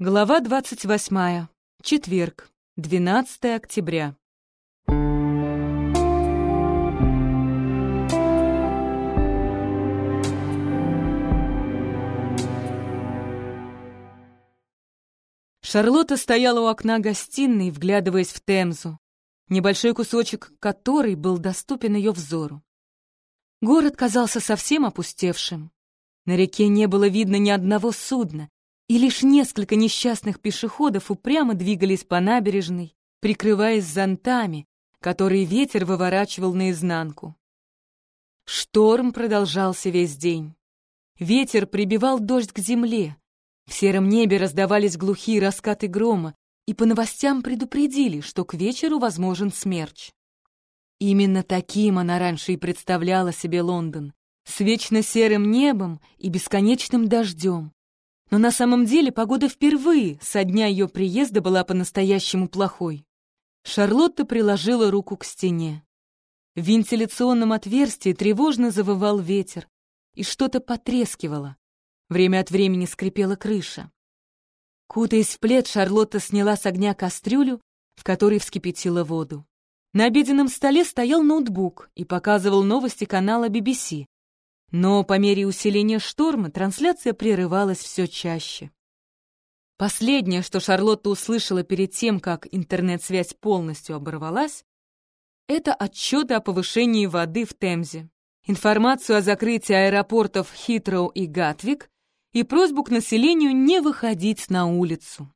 Глава 28. Четверг. 12 октября. Шарлотта стояла у окна гостиной, вглядываясь в Темзу, небольшой кусочек которой был доступен ее взору. Город казался совсем опустевшим. На реке не было видно ни одного судна, и лишь несколько несчастных пешеходов упрямо двигались по набережной, прикрываясь зонтами, которые ветер выворачивал наизнанку. Шторм продолжался весь день. Ветер прибивал дождь к земле. В сером небе раздавались глухие раскаты грома, и по новостям предупредили, что к вечеру возможен смерч. Именно таким она раньше и представляла себе Лондон, с вечно серым небом и бесконечным дождем, но на самом деле погода впервые со дня ее приезда была по-настоящему плохой. Шарлотта приложила руку к стене. В вентиляционном отверстии тревожно завывал ветер, и что-то потрескивало. Время от времени скрипела крыша. Кутаясь в плед, Шарлотта сняла с огня кастрюлю, в которой вскипятила воду. На обеденном столе стоял ноутбук и показывал новости канала BBC. Но по мере усиления шторма трансляция прерывалась все чаще. Последнее, что Шарлотта услышала перед тем, как интернет-связь полностью оборвалась, это отчеты о повышении воды в Темзе, информацию о закрытии аэропортов Хитроу и Гатвик и просьбу к населению не выходить на улицу.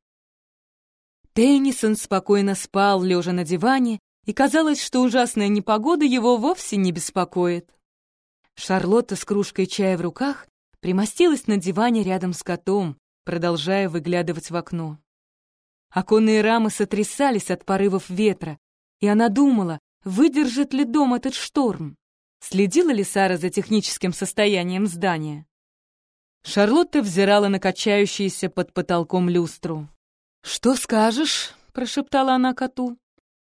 Теннисон спокойно спал, лежа на диване, и казалось, что ужасная непогода его вовсе не беспокоит. Шарлотта с кружкой чая в руках примостилась на диване рядом с котом, продолжая выглядывать в окно. Оконные рамы сотрясались от порывов ветра, и она думала, выдержит ли дом этот шторм. Следила ли Сара за техническим состоянием здания? Шарлотта взирала на качающуюся под потолком люстру. «Что скажешь?» — прошептала она коту.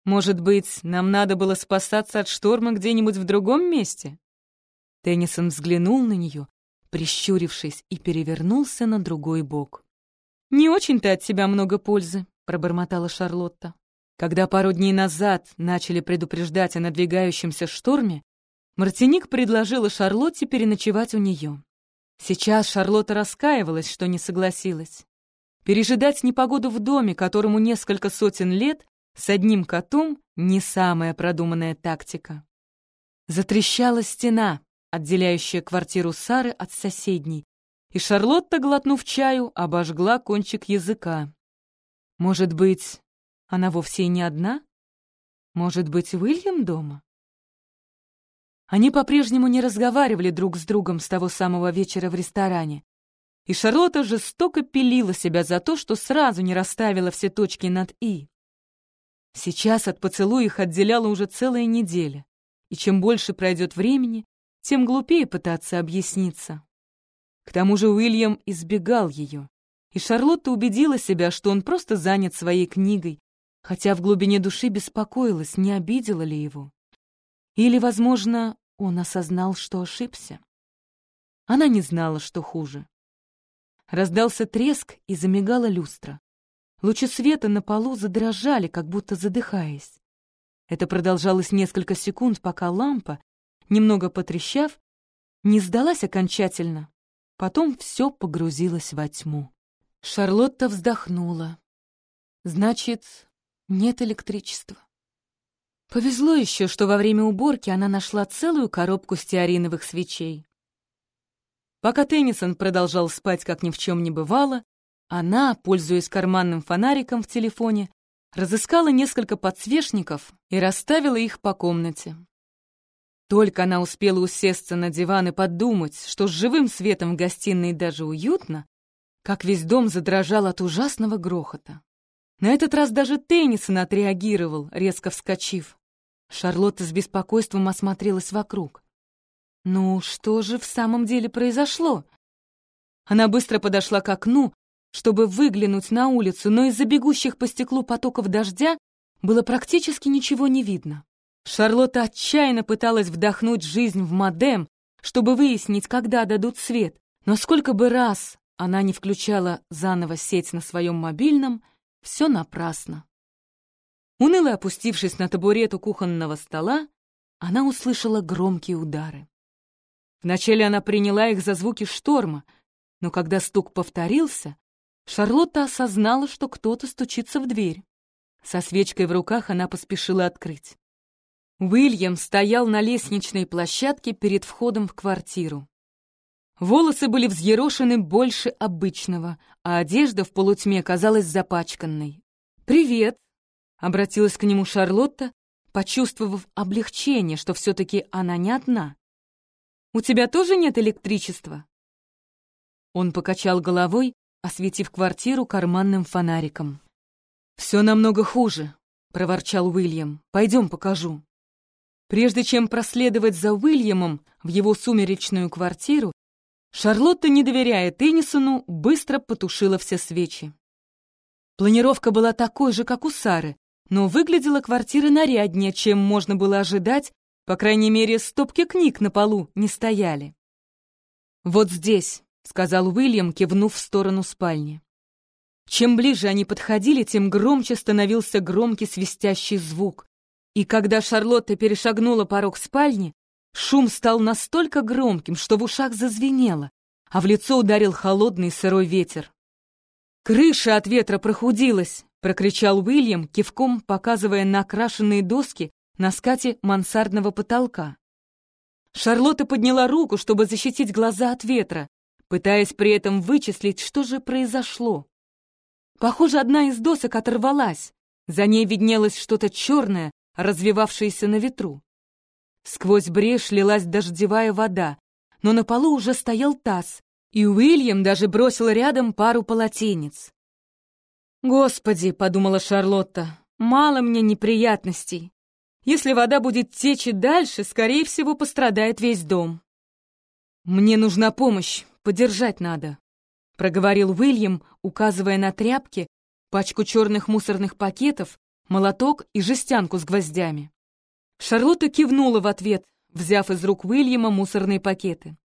«Может быть, нам надо было спасаться от шторма где-нибудь в другом месте?» Теннисон взглянул на нее, прищурившись, и перевернулся на другой бок. «Не очень-то от тебя много пользы», — пробормотала Шарлотта. Когда пару дней назад начали предупреждать о надвигающемся шторме, Мартиник предложила Шарлотте переночевать у нее. Сейчас Шарлотта раскаивалась, что не согласилась. Пережидать непогоду в доме, которому несколько сотен лет, с одним котом — не самая продуманная тактика. Затрещала стена, отделяющая квартиру Сары от соседней, и Шарлотта, глотнув чаю, обожгла кончик языка. Может быть, она вовсе и не одна? Может быть, Уильям дома? Они по-прежнему не разговаривали друг с другом с того самого вечера в ресторане, и Шарлотта жестоко пилила себя за то, что сразу не расставила все точки над «и». Сейчас от поцелуя их отделяла уже целая неделя, и чем больше пройдет времени, тем глупее пытаться объясниться. К тому же Уильям избегал ее, и Шарлотта убедила себя, что он просто занят своей книгой, хотя в глубине души беспокоилась, не обидела ли его. Или, возможно, он осознал, что ошибся. Она не знала, что хуже. Раздался треск и замигала люстра. Лучи света на полу задрожали, как будто задыхаясь. Это продолжалось несколько секунд, пока лампа, немного потрещав, не сдалась окончательно. Потом все погрузилось во тьму. Шарлотта вздохнула. Значит, нет электричества. Повезло еще, что во время уборки она нашла целую коробку стеариновых свечей. Пока Теннисон продолжал спать, как ни в чем не бывало, она, пользуясь карманным фонариком в телефоне, разыскала несколько подсвечников и расставила их по комнате. Только она успела усесться на диван и подумать, что с живым светом в гостиной даже уютно, как весь дом задрожал от ужасного грохота. На этот раз даже Теннисон отреагировал, резко вскочив. Шарлотта с беспокойством осмотрелась вокруг. Ну, что же в самом деле произошло? Она быстро подошла к окну, чтобы выглянуть на улицу, но из-за бегущих по стеклу потоков дождя было практически ничего не видно. Шарлотта отчаянно пыталась вдохнуть жизнь в модем, чтобы выяснить, когда дадут свет. Но сколько бы раз она не включала заново сеть на своем мобильном, все напрасно. Уныло опустившись на табурет у кухонного стола, она услышала громкие удары. Вначале она приняла их за звуки шторма, но когда стук повторился, Шарлотта осознала, что кто-то стучится в дверь. Со свечкой в руках она поспешила открыть. Уильям стоял на лестничной площадке перед входом в квартиру. Волосы были взъерошены больше обычного, а одежда в полутьме казалась запачканной. «Привет!» — обратилась к нему Шарлотта, почувствовав облегчение, что все-таки она не одна. «У тебя тоже нет электричества?» Он покачал головой, осветив квартиру карманным фонариком. «Все намного хуже», — проворчал Уильям. «Пойдем покажу». Прежде чем проследовать за Уильямом в его сумеречную квартиру, Шарлотта, не доверяя Теннисону, быстро потушила все свечи. Планировка была такой же, как у Сары, но выглядела квартира наряднее, чем можно было ожидать, по крайней мере, стопки книг на полу не стояли. «Вот здесь», — сказал Уильям, кивнув в сторону спальни. Чем ближе они подходили, тем громче становился громкий свистящий звук. И когда Шарлотта перешагнула порог спальни, Шум стал настолько громким, что в ушах зазвенело, а в лицо ударил холодный сырой ветер. «Крыша от ветра прохудилась!» — прокричал Уильям, кивком показывая на окрашенные доски на скате мансардного потолка. Шарлотта подняла руку, чтобы защитить глаза от ветра, пытаясь при этом вычислить, что же произошло. Похоже, одна из досок оторвалась. За ней виднелось что-то черное, развивавшееся на ветру. Сквозь брешь лилась дождевая вода, но на полу уже стоял таз, и Уильям даже бросил рядом пару полотенец. «Господи», — подумала Шарлотта, — «мало мне неприятностей. Если вода будет течь и дальше, скорее всего, пострадает весь дом». «Мне нужна помощь, подержать надо», — проговорил Уильям, указывая на тряпки, пачку черных мусорных пакетов, молоток и жестянку с гвоздями. Шарлотта кивнула в ответ, взяв из рук Уильяма мусорные пакеты.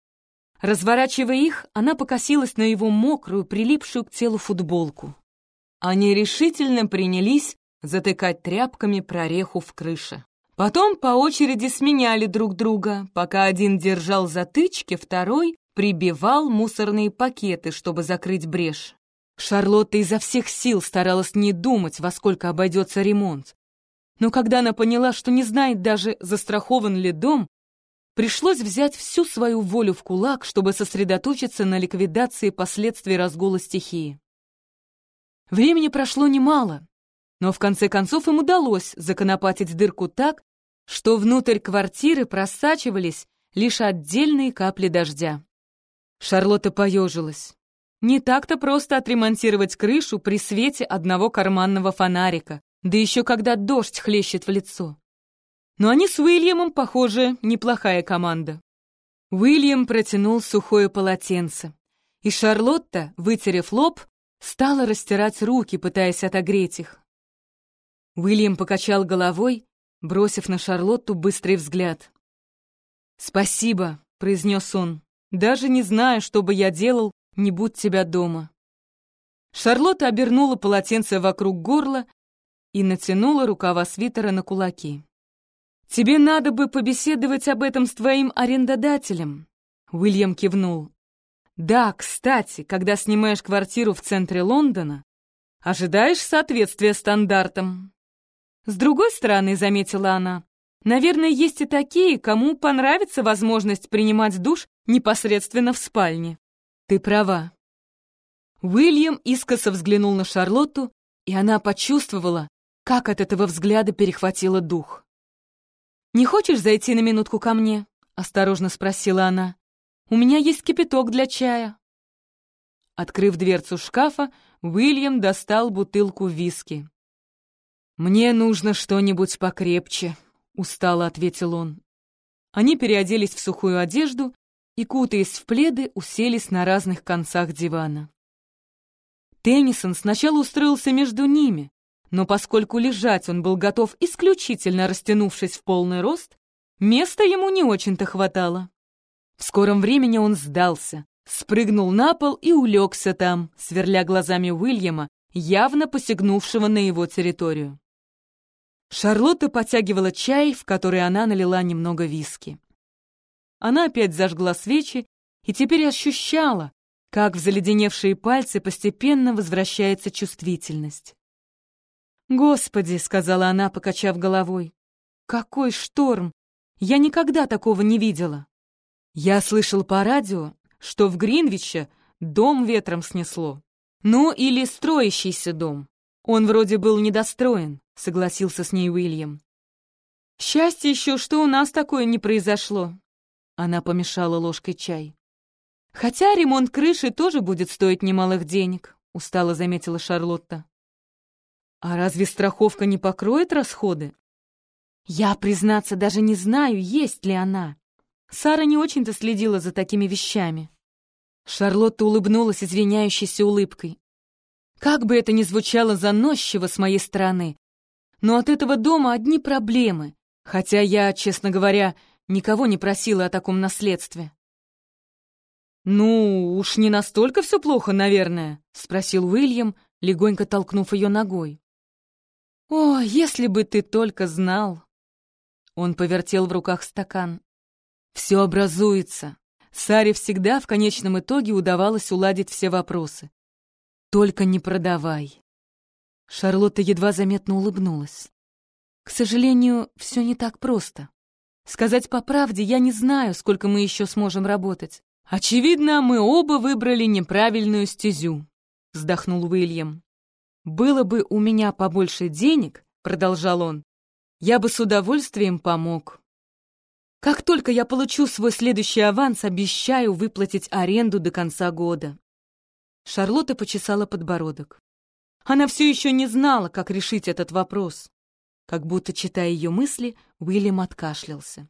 Разворачивая их, она покосилась на его мокрую, прилипшую к телу футболку. Они решительно принялись затыкать тряпками прореху в крыше. Потом по очереди сменяли друг друга, пока один держал затычки, второй прибивал мусорные пакеты, чтобы закрыть брешь. Шарлотта изо всех сил старалась не думать, во сколько обойдется ремонт. Но когда она поняла, что не знает даже, застрахован ли дом, пришлось взять всю свою волю в кулак, чтобы сосредоточиться на ликвидации последствий разгула стихии. Времени прошло немало, но в конце концов им удалось законопатить дырку так, что внутрь квартиры просачивались лишь отдельные капли дождя. Шарлотта поежилась. Не так-то просто отремонтировать крышу при свете одного карманного фонарика, да еще когда дождь хлещет в лицо. Но они с Уильямом, похоже, неплохая команда. Уильям протянул сухое полотенце, и Шарлотта, вытерев лоб, стала растирать руки, пытаясь отогреть их. Уильям покачал головой, бросив на Шарлотту быстрый взгляд. «Спасибо», — произнес он, — «даже не знаю, что бы я делал, не будь тебя дома». Шарлотта обернула полотенце вокруг горла и натянула рукава свитера на кулаки. «Тебе надо бы побеседовать об этом с твоим арендодателем», — Уильям кивнул. «Да, кстати, когда снимаешь квартиру в центре Лондона, ожидаешь соответствия стандартам». «С другой стороны», — заметила она, «наверное, есть и такие, кому понравится возможность принимать душ непосредственно в спальне». «Ты права». Уильям искоса взглянул на Шарлотту, и она почувствовала, как от этого взгляда перехватило дух. «Не хочешь зайти на минутку ко мне?» — осторожно спросила она. «У меня есть кипяток для чая». Открыв дверцу шкафа, Уильям достал бутылку виски. «Мне нужно что-нибудь покрепче», — устало ответил он. Они переоделись в сухую одежду и, кутаясь в пледы, уселись на разных концах дивана. Теннисон сначала устроился между ними, но поскольку лежать он был готов исключительно растянувшись в полный рост, места ему не очень-то хватало. В скором времени он сдался, спрыгнул на пол и улегся там, сверля глазами Уильяма, явно посягнувшего на его территорию. Шарлотта потягивала чай, в который она налила немного виски. Она опять зажгла свечи и теперь ощущала, как в заледеневшие пальцы постепенно возвращается чувствительность. «Господи!» — сказала она, покачав головой. «Какой шторм! Я никогда такого не видела!» Я слышал по радио, что в Гринвиче дом ветром снесло. Ну, или строящийся дом. Он вроде был недостроен, согласился с ней Уильям. Счастье еще, что у нас такое не произошло. Она помешала ложкой чай. Хотя ремонт крыши тоже будет стоить немалых денег, устало заметила Шарлотта. А разве страховка не покроет расходы? Я, признаться, даже не знаю, есть ли она. Сара не очень-то следила за такими вещами. Шарлотта улыбнулась извиняющейся улыбкой. Как бы это ни звучало заносчиво с моей стороны, но от этого дома одни проблемы, хотя я, честно говоря, никого не просила о таком наследстве. «Ну, уж не настолько все плохо, наверное», — спросил Уильям, легонько толкнув ее ногой. «О, если бы ты только знал!» Он повертел в руках стакан. «Все образуется. Саре всегда в конечном итоге удавалось уладить все вопросы. Только не продавай». Шарлотта едва заметно улыбнулась. «К сожалению, все не так просто. Сказать по правде, я не знаю, сколько мы еще сможем работать. Очевидно, мы оба выбрали неправильную стезю», — вздохнул Уильям. «Было бы у меня побольше денег», — продолжал он, — «я бы с удовольствием помог. Как только я получу свой следующий аванс, обещаю выплатить аренду до конца года». Шарлотта почесала подбородок. Она все еще не знала, как решить этот вопрос. Как будто, читая ее мысли, Уильям откашлялся.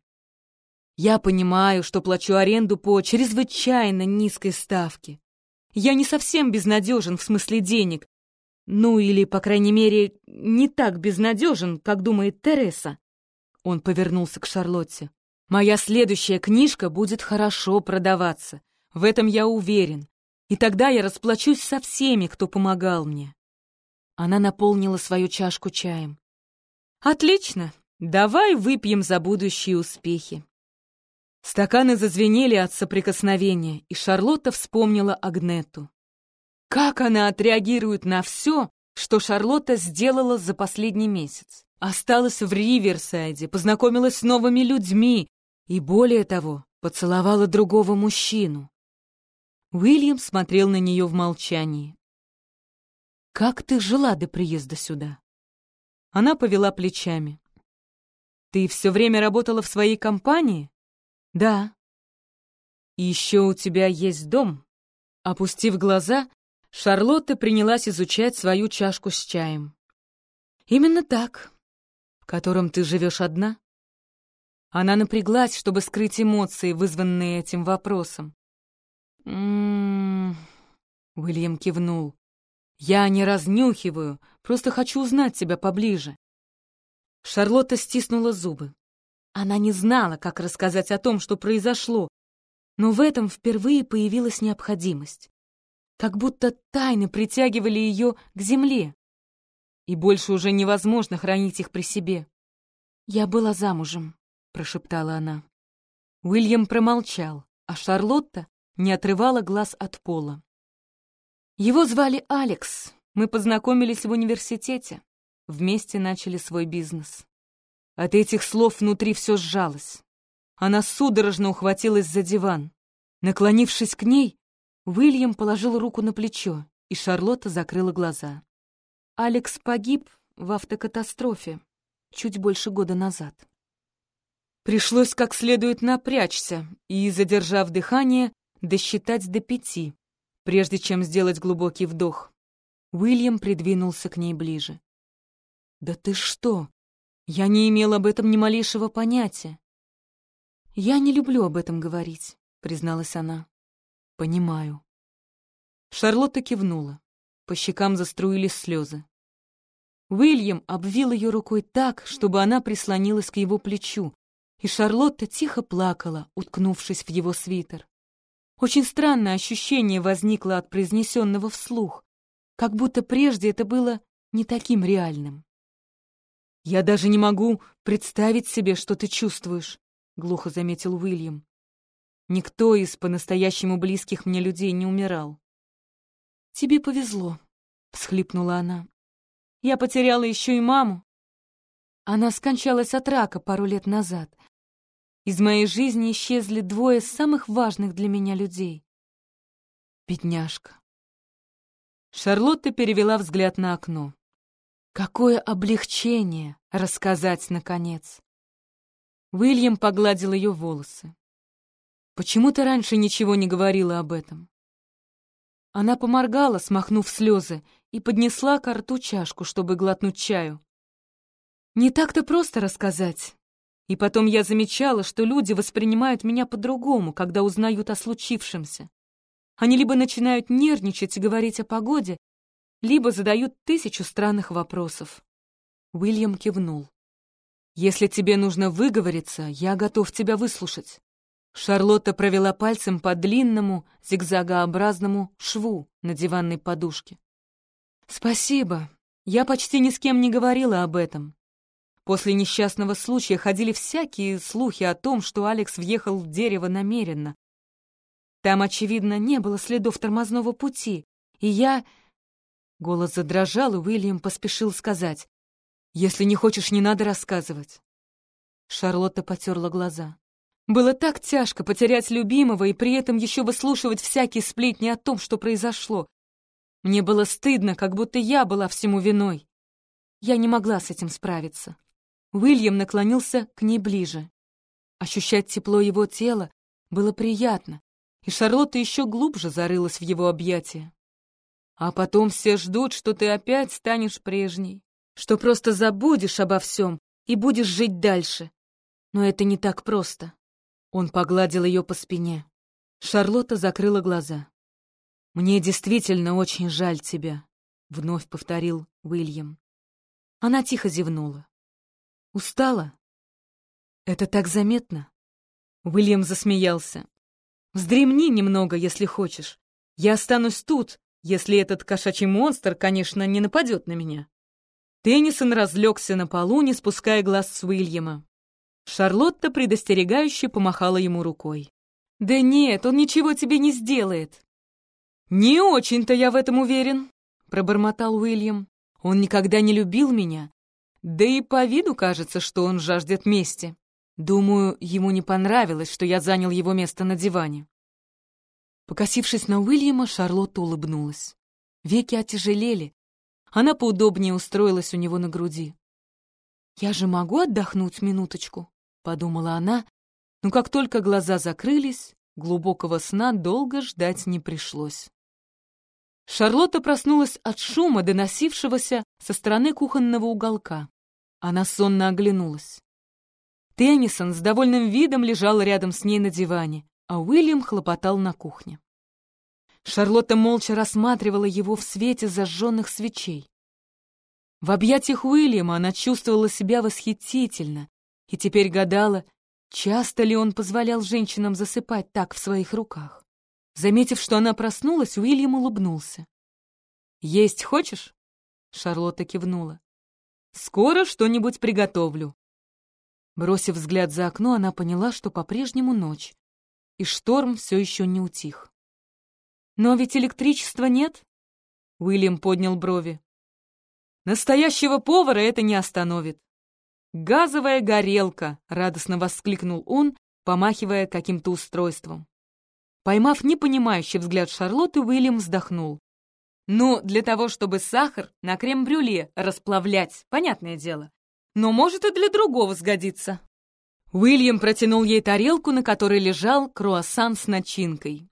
«Я понимаю, что плачу аренду по чрезвычайно низкой ставке. Я не совсем безнадежен в смысле денег, ну или, по крайней мере, не так безнадежен, как думает Тереса. Он повернулся к Шарлотте. Моя следующая книжка будет хорошо продаваться. В этом я уверен. И тогда я расплачусь со всеми, кто помогал мне. Она наполнила свою чашку чаем. Отлично. Давай выпьем за будущие успехи. Стаканы зазвенели от соприкосновения, и Шарлотта вспомнила Агнету. Как она отреагирует на все, что Шарлотта сделала за последний месяц? Осталась в Риверсайде, познакомилась с новыми людьми и, более того, поцеловала другого мужчину. Уильям смотрел на нее в молчании. «Как ты жила до приезда сюда?» Она повела плечами. «Ты все время работала в своей компании?» «Да». «И еще у тебя есть дом?» Опустив глаза, Шарлотта принялась изучать свою чашку с чаем. «Именно так. В котором ты живешь одна?» Она напряглась, чтобы скрыть эмоции, вызванные этим вопросом. «М-м-м...» Уильям кивнул. «Я не разнюхиваю, просто хочу узнать тебя поближе». Шарлотта стиснула зубы. Она не знала, как рассказать о том, что произошло, но в этом впервые появилась необходимость как будто тайны притягивали ее к земле. И больше уже невозможно хранить их при себе. «Я была замужем», — прошептала она. Уильям промолчал, а Шарлотта не отрывала глаз от пола. Его звали Алекс. Мы познакомились в университете. Вместе начали свой бизнес. От этих слов внутри все сжалось. Она судорожно ухватилась за диван. Наклонившись к ней, Уильям положил руку на плечо, и Шарлотта закрыла глаза. Алекс погиб в автокатастрофе чуть больше года назад. Пришлось как следует напрячься и, задержав дыхание, досчитать до пяти, прежде чем сделать глубокий вдох. Уильям придвинулся к ней ближе. «Да ты что? Я не имел об этом ни малейшего понятия». «Я не люблю об этом говорить», — призналась она. «Понимаю». Шарлотта кивнула. По щекам заструились слезы. Уильям обвил ее рукой так, чтобы она прислонилась к его плечу, и Шарлотта тихо плакала, уткнувшись в его свитер. Очень странное ощущение возникло от произнесенного вслух, как будто прежде это было не таким реальным. «Я даже не могу представить себе, что ты чувствуешь», — глухо заметил Уильям. «Никто из по-настоящему близких мне людей не умирал». «Тебе повезло», — всхлипнула она. «Я потеряла еще и маму. Она скончалась от рака пару лет назад. Из моей жизни исчезли двое самых важных для меня людей. Бедняжка». Шарлотта перевела взгляд на окно. Какое облегчение рассказать, наконец. Уильям погладил ее волосы. «Почему ты раньше ничего не говорила об этом?» Она поморгала, смахнув слезы, и поднесла к рту чашку, чтобы глотнуть чаю. «Не так-то просто рассказать. И потом я замечала, что люди воспринимают меня по-другому, когда узнают о случившемся. Они либо начинают нервничать и говорить о погоде, либо задают тысячу странных вопросов. Уильям кивнул. «Если тебе нужно выговориться, я готов тебя выслушать». Шарлотта провела пальцем по длинному, зигзагообразному шву на диванной подушке. «Спасибо. Я почти ни с кем не говорила об этом. После несчастного случая ходили всякие слухи о том, что Алекс въехал в дерево намеренно. Там, очевидно, не было следов тормозного пути, и я...» Голос задрожал, и Уильям поспешил сказать. «Если не хочешь, не надо рассказывать». Шарлотта потерла глаза. Было так тяжко потерять любимого и при этом еще выслушивать всякие сплетни о том, что произошло. Мне было стыдно, как будто я была всему виной. Я не могла с этим справиться. Уильям наклонился к ней ближе. Ощущать тепло его тела было приятно, и Шарлотта еще глубже зарылась в его объятия. А потом все ждут, что ты опять станешь прежней что просто забудешь обо всем и будешь жить дальше. Но это не так просто. Он погладил ее по спине. Шарлотта закрыла глаза. «Мне действительно очень жаль тебя», — вновь повторил Уильям. Она тихо зевнула. «Устала?» «Это так заметно?» Уильям засмеялся. «Вздремни немного, если хочешь. Я останусь тут, если этот кошачий монстр, конечно, не нападет на меня». Теннисон разлегся на полу, не спуская глаз с Уильяма. Шарлотта предостерегающе помахала ему рукой. «Да нет, он ничего тебе не сделает». «Не очень-то я в этом уверен», — пробормотал Уильям. «Он никогда не любил меня. Да и по виду кажется, что он жаждет мести. Думаю, ему не понравилось, что я занял его место на диване». Покосившись на Уильяма, Шарлотта улыбнулась. Веки отяжелели, она поудобнее устроилась у него на груди. «Я же могу отдохнуть минуточку?» — подумала она, но как только глаза закрылись, глубокого сна долго ждать не пришлось. Шарлотта проснулась от шума, доносившегося со стороны кухонного уголка. Она сонно оглянулась. Теннисон с довольным видом лежал рядом с ней на диване, а Уильям хлопотал на кухне. Шарлотта молча рассматривала его в свете зажженных свечей. В объятиях Уильяма она чувствовала себя восхитительно и теперь гадала, часто ли он позволял женщинам засыпать так в своих руках. Заметив, что она проснулась, Уильям улыбнулся. «Есть хочешь?» — Шарлотта кивнула. «Скоро что-нибудь приготовлю». Бросив взгляд за окно, она поняла, что по-прежнему ночь, и шторм все еще не утих. «Но ведь электричества нет?» Уильям поднял брови. «Настоящего повара это не остановит». «Газовая горелка!» — радостно воскликнул он, помахивая каким-то устройством. Поймав непонимающий взгляд Шарлотты, Уильям вздохнул. «Ну, для того, чтобы сахар на крем-брюле расплавлять, понятное дело. Но может и для другого сгодится». Уильям протянул ей тарелку, на которой лежал круассан с начинкой.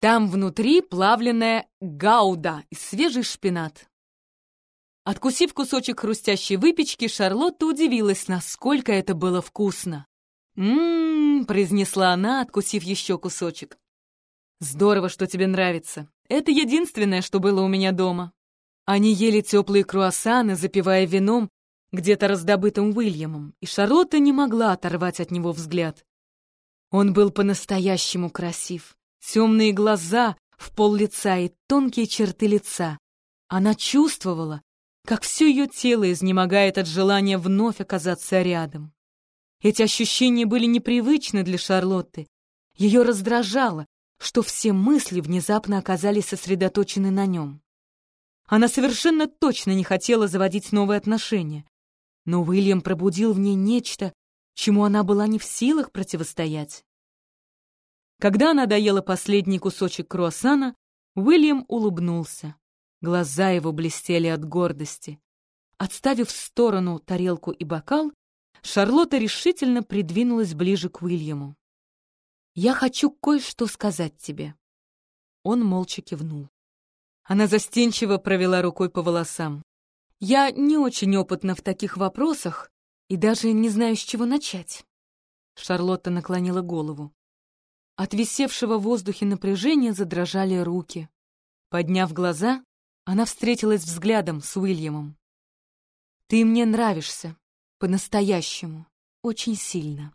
Там внутри плавленная гауда и свежий шпинат. Откусив кусочек хрустящей выпечки, Шарлотта удивилась, насколько это было вкусно. «М-м-м», произнесла она, откусив еще кусочек. «Здорово, что тебе нравится. Это единственное, что было у меня дома». Они ели теплые круассаны, запивая вином, где-то раздобытым Уильямом, и Шарлотта не могла оторвать от него взгляд. Он был по-настоящему красив. Темные глаза в пол лица и тонкие черты лица. Она чувствовала, как все ее тело изнемогает от желания вновь оказаться рядом. Эти ощущения были непривычны для Шарлотты. Ее раздражало, что все мысли внезапно оказались сосредоточены на нем. Она совершенно точно не хотела заводить новые отношения. Но Уильям пробудил в ней нечто, чему она была не в силах противостоять. Когда она доела последний кусочек круассана, Уильям улыбнулся. Глаза его блестели от гордости. Отставив в сторону тарелку и бокал, Шарлотта решительно придвинулась ближе к Уильяму. «Я хочу кое-что сказать тебе». Он молча кивнул. Она застенчиво провела рукой по волосам. «Я не очень опытна в таких вопросах и даже не знаю, с чего начать». Шарлотта наклонила голову. От висевшего в воздухе напряжения задрожали руки. Подняв глаза, она встретилась взглядом с Уильямом. «Ты мне нравишься, по-настоящему, очень сильно.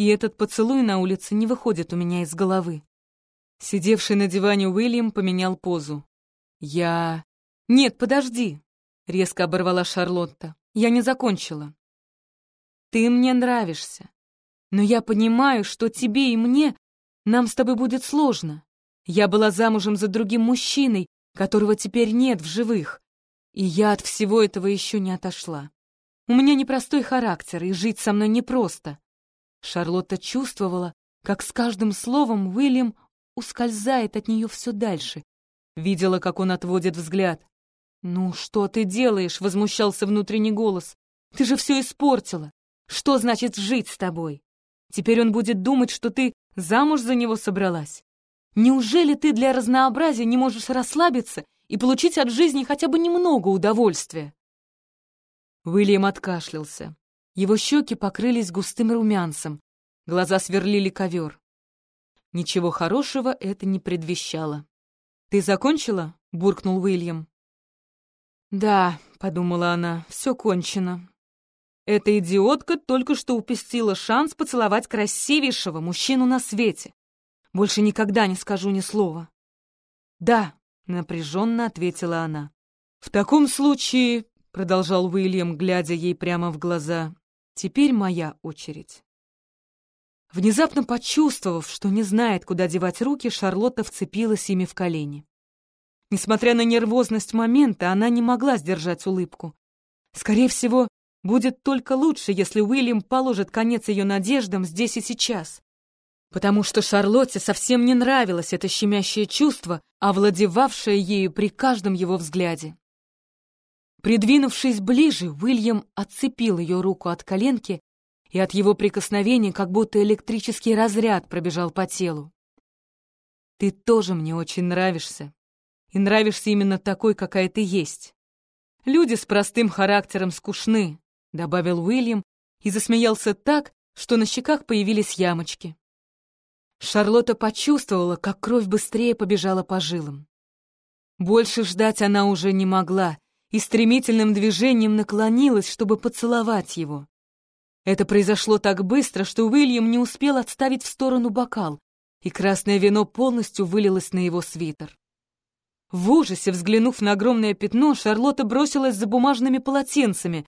И этот поцелуй на улице не выходит у меня из головы». Сидевший на диване Уильям поменял позу. «Я...» «Нет, подожди!» — резко оборвала Шарлотта. «Я не закончила. Ты мне нравишься, но я понимаю, что тебе и мне нам с тобой будет сложно. Я была замужем за другим мужчиной, которого теперь нет в живых, и я от всего этого еще не отошла. У меня непростой характер, и жить со мной непросто». Шарлотта чувствовала, как с каждым словом Уильям ускользает от нее все дальше, Видела, как он отводит взгляд. «Ну, что ты делаешь?» — возмущался внутренний голос. «Ты же все испортила. Что значит жить с тобой? Теперь он будет думать, что ты замуж за него собралась. Неужели ты для разнообразия не можешь расслабиться и получить от жизни хотя бы немного удовольствия?» Уильям откашлялся. Его щеки покрылись густым румянцем, глаза сверлили ковер. Ничего хорошего это не предвещало. «Ты закончила?» — буркнул Уильям. «Да», — подумала она, — «все кончено». Эта идиотка только что упустила шанс поцеловать красивейшего мужчину на свете. Больше никогда не скажу ни слова. «Да», — напряженно ответила она. «В таком случае», — продолжал Уильям, глядя ей прямо в глаза, — «теперь моя очередь». Внезапно почувствовав, что не знает, куда девать руки, Шарлотта вцепилась ими в колени. Несмотря на нервозность момента, она не могла сдержать улыбку. Скорее всего, будет только лучше, если Уильям положит конец ее надеждам здесь и сейчас. Потому что Шарлотте совсем не нравилось это щемящее чувство, овладевавшее ею при каждом его взгляде. Придвинувшись ближе, Уильям отцепил ее руку от коленки и от его прикосновения как будто электрический разряд пробежал по телу. «Ты тоже мне очень нравишься, и нравишься именно такой, какая ты есть. Люди с простым характером скучны», — добавил Уильям и засмеялся так, что на щеках появились ямочки. Шарлотта почувствовала, как кровь быстрее побежала по жилам. Больше ждать она уже не могла и стремительным движением наклонилась, чтобы поцеловать его. Это произошло так быстро, что Уильям не успел отставить в сторону бокал, и красное вино полностью вылилось на его свитер. В ужасе, взглянув на огромное пятно, Шарлотта бросилась за бумажными полотенцами,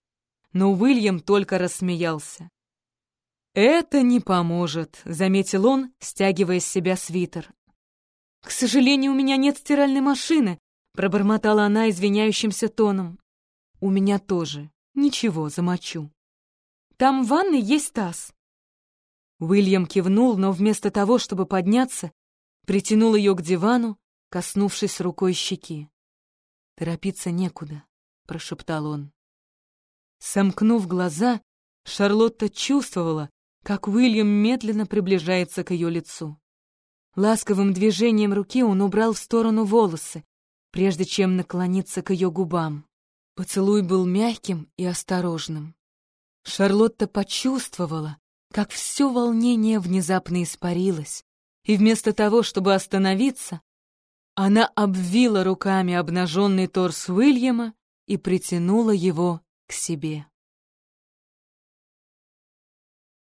но Уильям только рассмеялся. «Это не поможет», — заметил он, стягивая с себя свитер. «К сожалению, у меня нет стиральной машины», — пробормотала она извиняющимся тоном. «У меня тоже. Ничего, замочу». Там в ванной есть таз». Уильям кивнул, но вместо того, чтобы подняться, притянул ее к дивану, коснувшись рукой щеки. «Торопиться некуда», — прошептал он. Сомкнув глаза, Шарлотта чувствовала, как Уильям медленно приближается к ее лицу. Ласковым движением руки он убрал в сторону волосы, прежде чем наклониться к ее губам. Поцелуй был мягким и осторожным. Шарлотта почувствовала, как все волнение внезапно испарилось, и вместо того, чтобы остановиться, она обвила руками обнаженный торс Уильяма и притянула его к себе.